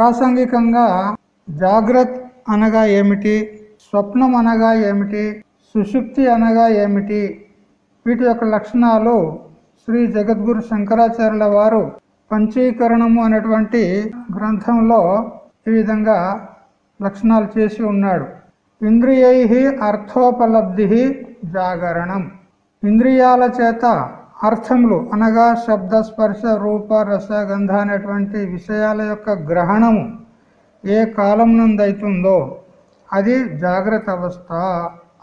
ప్రాసంగికంగా జాగ్రత్త అనగా ఏమిటి? స్వప్నం అనగా ఏమిటి? సుషుప్తి అనగా ఏమిటి? వీటి యొక్క లక్షణాలు శ్రీ జగద్గురు శంకరాచార్యుల వారు పంచీకరణము అనేటువంటి గ్రంథంలో ఈ విధంగా లక్షణాలు చేసి ఉన్నాడు. ఇంద్రియై అర్థోపలబ్ధి జాగరణం. ఇంద్రియాల చేత అర్థములు అనగా శబ్ద స్పర్శ రూప రస గంధ అనేటువంటి విషయాల యొక్క గ్రహణము ఏ కాలం నుందైతుందో అది జాగ్రత్త అవస్థ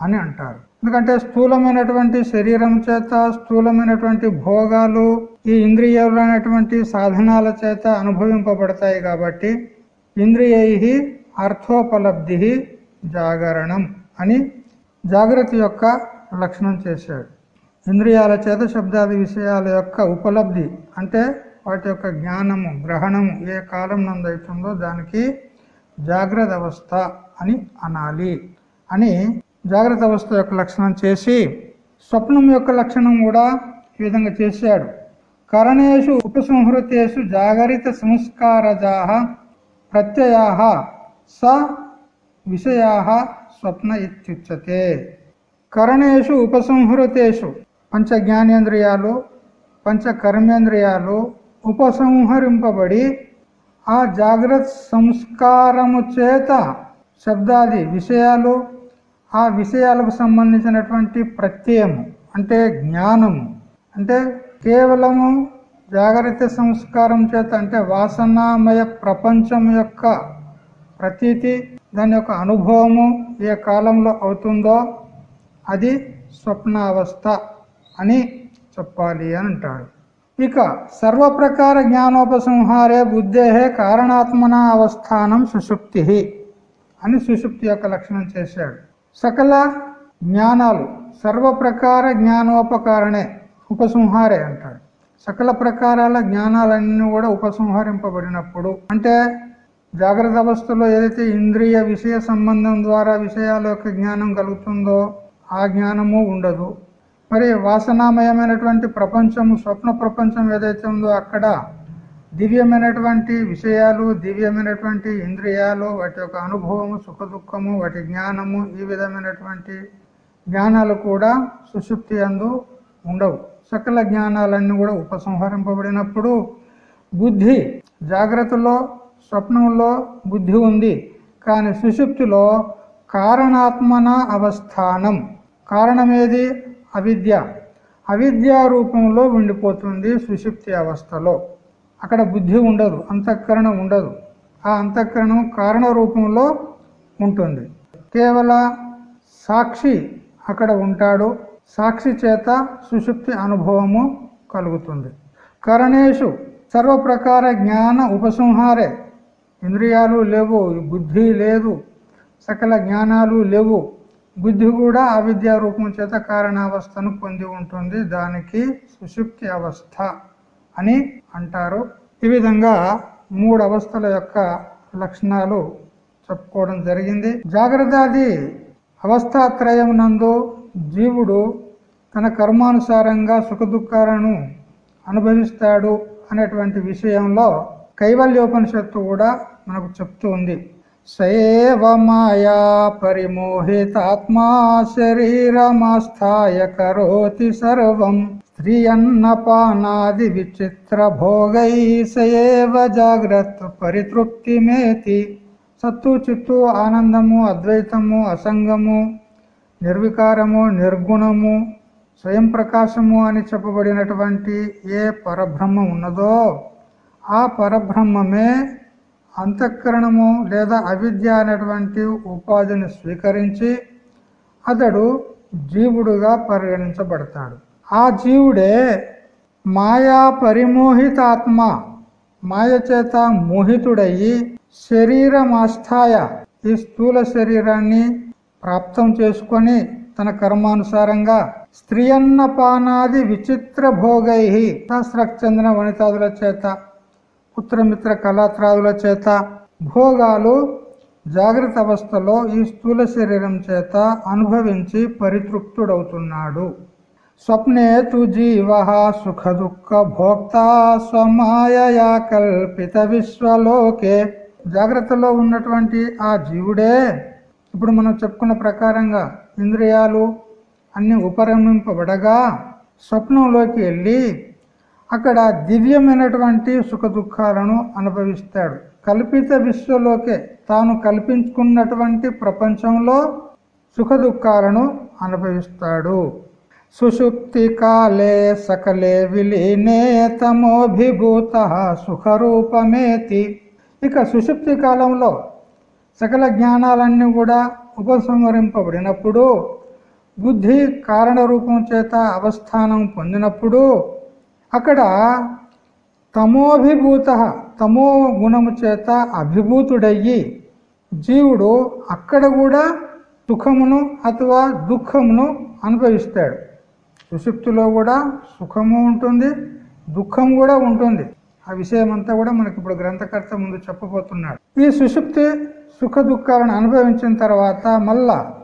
అని అంటారు. ఎందుకంటే స్థూలమైనటువంటి శరీరం చేత స్థూలమైనటువంటి భోగాలు ఈ ఇంద్రియాలు సాధనాల చేత అనుభవింపబడతాయి కాబట్టి ఇంద్రియై అర్థోపలబ్ధి జాగరణం అని జాగ్రత్త యొక్క లక్షణం చేశాడు. ఇంద్రియాల చేత శబ్దాది విషయాల యొక్క ఉపలబ్ధి అంటే వాటి యొక్క జ్ఞానము గ్రహణము ఏ కాలం నందైతుందో దానికి జాగ్రత్త అవస్థ అని అనాలి అని జాగ్రత్త అవస్థ యొక్క లక్షణం చేసి స్వప్నం యొక్క లక్షణం కూడా ఈ విధంగా చేశాడు. కరణేషు ఉపసంహృతేషు జాగరిత సంస్కారజా ప్రత్యయా స విషయా స్వప్న ఇత్యుచ్యతే. కరణేషు ఉపసంహృతేషు పంచ జ్ఞానేంద్రియాలు పంచ కర్మేంద్రియాలు ఉపసంహరింపబడి ఆ జాగ్రత్త సంస్కారము చేత శబ్దాది విషయాలు ఆ విషయాలకు సంబంధించినటువంటి ప్రత్యయము అంటే జ్ఞానము. అంటే కేవలము జాగ్రత్త సంస్కారం చేత అంటే వాసనామయ ప్రపంచం యొక్క ప్రతీతి దాని యొక్క అనుభవము ఏ కాలంలో అవుతుందో అది స్వప్నావస్థ. అని చెప్పాలి అని అంటాడు. ఇక సర్వప్రకార జ్ఞానోపసంహారే బుద్ధే కారణాత్మన అవస్థానం సుషుప్తి అని సుషుప్తి యొక్క లక్షణం చేశాడు. సకల జ్ఞానాలు సర్వప్రకార జ్ఞానోపకారణే ఉపసంహారే అంటాడు. సకల ప్రకారాల జ్ఞానాలన్నీ కూడా ఉపసంహరింపబడినప్పుడు అంటే జాగ్రత్త అవస్థలో ఏదైతే ఇంద్రియ విషయ సంబంధం ద్వారా విషయాల యొక్క జ్ఞానం కలుగుతుందో ఆ జ్ఞానము ఉండదు. మరి వాసనామయమైనటువంటి ప్రపంచము స్వప్న ప్రపంచం ఏదైతే ఉందో అక్కడ దివ్యమైనటువంటి విషయాలు దివ్యమైనటువంటి ఇంద్రియాలు వాటి యొక్క అనుభవము సుఖ దుఃఖము వాటి జ్ఞానము ఈ విధమైనటువంటి జ్ఞానాలు కూడా సుషుప్తి అందు ఉండవు. సకల జ్ఞానాలన్నీ కూడా ఉపసంహరింపబడినప్పుడు బుద్ధి జాగ్రత్తలో స్వప్నంలో బుద్ధి ఉంది. కానీ సుషుప్తిలో కారణాత్మన అవస్థానం. కారణమేది అవిద్య. అవిద్యా రూపంలో ఉండిపోతుంది సుషుప్తి అవస్థలో. అక్కడ బుద్ధి ఉండదు అంతఃకరణం ఉండదు. ఆ అంతఃకరణం కారణ రూపంలో ఉంటుంది. కేవల సాక్షి అక్కడ ఉంటాడు. సాక్షి చేత సుషుప్తి అనుభవము కలుగుతుంది. కరణేషు సర్వప్రకార జ్ఞాన ఉపసంహారే. ఇంద్రియాలు లేవు బుద్ధి లేదు సకల జ్ఞానాలు లేవు. బుద్ధి కూడా అవిద్యా రూపం చేత కారణావస్థను పొంది ఉంటుంది. దానికి సుషుప్తి అవస్థ అని అంటారు. ఈ విధంగా మూడు అవస్థల యొక్క లక్షణాలు చెప్పుకోవడం జరిగింది. జాగ్రత్తాది. అవస్థాత్రయం నందు జీవుడు తన కర్మానుసారంగా సుఖదుఖాలను అనుభవిస్తాడు అనేటువంటి విషయంలో కైవల్యోపనిషత్తు కూడా మనకు చెప్తూ ఉంది. సేవ మాయా పరిమోహితాత్మా శరీరమాస్థాయ కరోతి సర్వం. స్త్రియన్నపానాది విచిత్ర భోగై సేవ జాగ్రత్త పరితృప్తిమేతి సత్తు చిత్తు ఆనందము అద్వైతము అసంగము నిర్వికారము నిర్గుణము స్వయం ప్రకాశము అని చెప్పబడినటువంటి ఏ పరబ్రహ్మ ఉన్నదో ఆ పరబ్రహ్మమే అంతఃకరణము లేదా అవిద్య అనేటువంటి ఉపాధిని స్వీకరించి అతడు జీవుడుగా పరిగణించబడతాడు. ఆ జీవుడే మాయా పరిమోహితాత్మ మాయ చేత మోహితుడయ్యి శరీరమాస్థాయ ఈ స్థూల శరీరాన్ని ప్రాప్తం చేసుకొని తన కర్మానుసారంగా స్త్రీయన్నపానాది విచిత్ర భోగై సహస్రచంద్ర వనితాదుల చేత పుత్రమిత్ర కళాత్రాదుల చేత భోగాలు జాగ్రత్త అవస్థలో ఈ స్థూల శరీరం చేత అనుభవించి పరితృప్తుడవుతున్నాడు. స్వప్నే తు జీవ సుఖ దుఃఖ భోక్త స్వమాయయా కల్పిత విశ్వలోకే. జాగ్రత్తలో ఉన్నటువంటి ఆ జీవుడే ఇప్పుడు మనం చెప్పుకున్న ప్రకారంగా ఇంద్రియాలు అన్ని ఉపరమింపబడగా స్వప్నంలోకి వెళ్ళి అక్కడ దివ్యమైనటువంటి సుఖ దుఃఖాలను అనుభవిస్తాడు. కల్పిత విశ్వలోకే తాను కల్పించుకున్నటువంటి ప్రపంచంలో సుఖ దుఃఖాలను అనుభవిస్తాడు. సుషుప్తి కాలే సకలే విలీనే తమోభిభూత సుఖరూపమేతి. ఇక సుషుప్తి కాలంలో సకల జ్ఞానాలన్నీ కూడా ఉపసంహరింపబడినప్పుడు బుద్ధి కారణ రూపం చేత అవస్థానం పొందినప్పుడు అక్కడ తమోభిభూత తమో గుణము చేత అభిభూతుడయ్యి జీవుడు అక్కడ కూడా సుఖమును అథవా దుఃఖమును అనుభవిస్తాడు. సుషుప్తిలో కూడా సుఖము ఉంటుంది దుఃఖం కూడా ఉంటుంది. ఆ విషయం అంతా కూడా మనకి ఇప్పుడు గ్రంథకర్త ముందు చెప్పబోతున్నాడు. ఈ సుషుప్తి సుఖ దుఃఖాలను అనుభవించిన తర్వాత మళ్ళా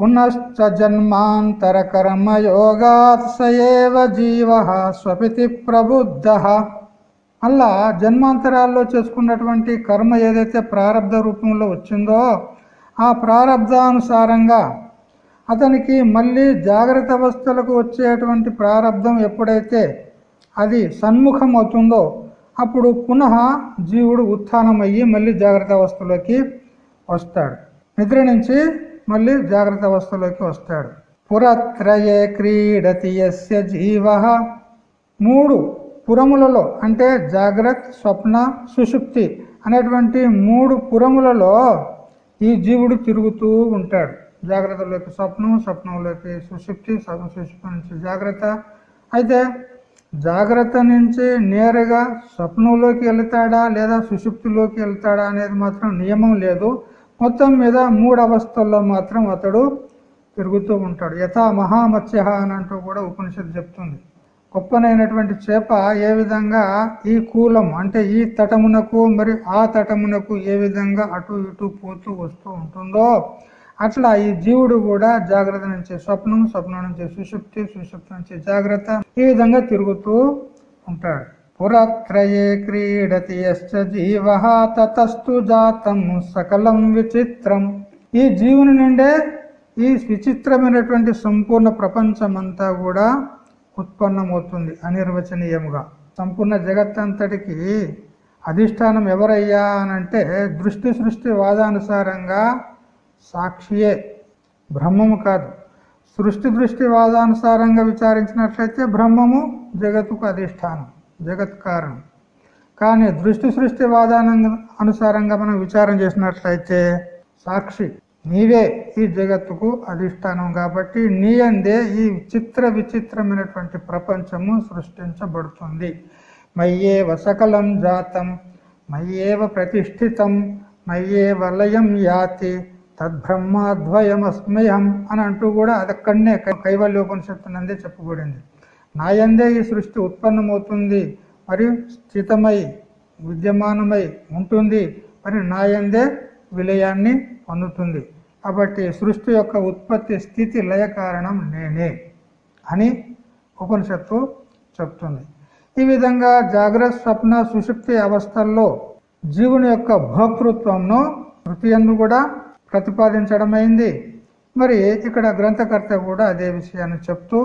పునశ్చ జన్మాంతర కర్మయోగాత్ సయేవ జీవ స్వపితి ప్రబుద్ధ. అలా జన్మాంతరాల్లో చేసుకున్నటువంటి కర్మ ఏదైతే ప్రారంధ రూపంలో వచ్చిందో ఆ ప్రారంధానుసారంగా అతనికి మళ్ళీ జాగ్రత్త అవస్థలకు వచ్చేటువంటి ప్రారంధం ఎప్పుడైతే అది సన్ముఖం అవుతుందో అప్పుడు పునః జీవుడు ఉత్థానమయ్యి మళ్ళీ జాగ్రత్త అవస్థలోకి వస్తాడు. నిద్ర నుంచి మళ్ళీ జాగ్రత్త అవస్థలోకి వస్తాడు. పురత్రయే క్రీడతి ఎస్య జీవ. మూడు పురములలో అంటే జాగ్రత్త స్వప్న సుషుప్తి అనేటువంటి మూడు పురములలో ఈ జీవుడు తిరుగుతూ ఉంటాడు. జాగ్రత్తలోకి స్వప్నం స్వప్నంలోకి సుషుప్తి సుషుప్తి నుంచి జాగ్రత్త. అయితే జాగ్రత్త నుంచి నేరుగా స్వప్నంలోకి వెళ్తాడా లేదా సుషుప్తిలోకి వెళ్తాడా అనేది మాత్రం నియమం లేదు. మొత్తం మీద మూడు అవస్థల్లో మాత్రం అతడు తిరుగుతూ ఉంటాడు. యథా మహామత్స్య అని అంటూ కూడా ఉపనిషత్తు చెప్తుంది. గొప్పనైనటువంటి చేప ఏ విధంగా ఈ కూలం అంటే ఈ తటమునకు మరి ఆ తటమునకు ఏ విధంగా అటు ఇటు పోతూ వస్తూ ఉంటుందో అట్లా ఈ జీవుడు కూడా జాగ్రత్త నుంచి స్వప్నం స్వప్నం నుంచి సుషుప్తి సుషుప్తి నుంచి జాగ్రత్త ఈ విధంగా తిరుగుతూ ఉంటాడు. పురత్రయే క్రీడతి యశ్చ జీవ తతస్తు జాతం సకలం విచిత్రం. ఈ జీవుని నుండే ఈ విచిత్రమైనటువంటి సంపూర్ణ ప్రపంచమంతా కూడా ఉత్పన్నమవుతుంది అనిర్వచనీయముగా. సంపూర్ణ జగత్తంతటికి అధిష్టానం ఎవరయ్యా అనంటే దృష్టి సృష్టి వాదానుసారంగా సాక్షియే. బ్రహ్మము కాదు. సృష్టి దృష్టి వాదానుసారంగా విచారించినట్లయితే బ్రహ్మము జగత్తుకు అధిష్టానం. జగత్ కారణం. కానీ దృష్టి సృష్టి వాదాన అనుసారంగా మనం విచారం చేసినట్లయితే సాక్షి నీవే ఈ జగత్తుకు అధిష్టానం కాబట్టి నీ అందే ఈ విచిత్ర విచిత్రమైనటువంటి ప్రపంచము సృష్టించబడుతుంది. మయ్యేవ సకలం జాతం మయ్యేవ ప్రతిష్ఠితం మయ్యేవ లయం యాతి తద్బ్రహ్మాద్వయమస్మయం అని అంటూ కూడా అదక్కడనే అక్కడనే కైవల్యోపనిషత్తు నందే చెప్పబడింది నాయందే ఈ సృష్టి ఉత్పన్నమవుతుంది మరియు స్థితమై విద్యమానమై ఉంటుంది మరి నాయందే విలయాన్ని పొందుతుంది. కాబట్టి సృష్టి యొక్క ఉత్పత్తి స్థితి లయ కారణం నేనే అని ఉపనిషత్తు చెప్తుంది. ఈ విధంగా జాగ్రత్త స్వప్న సుషుప్తి అవస్థల్లో జీవుని యొక్క భోక్తృత్వంను తృతీయంను కూడా ప్రతిపాదించడమైంది. మరి ఇక్కడ గ్రంథకర్త కూడా అదే విషయాన్ని చెప్తూ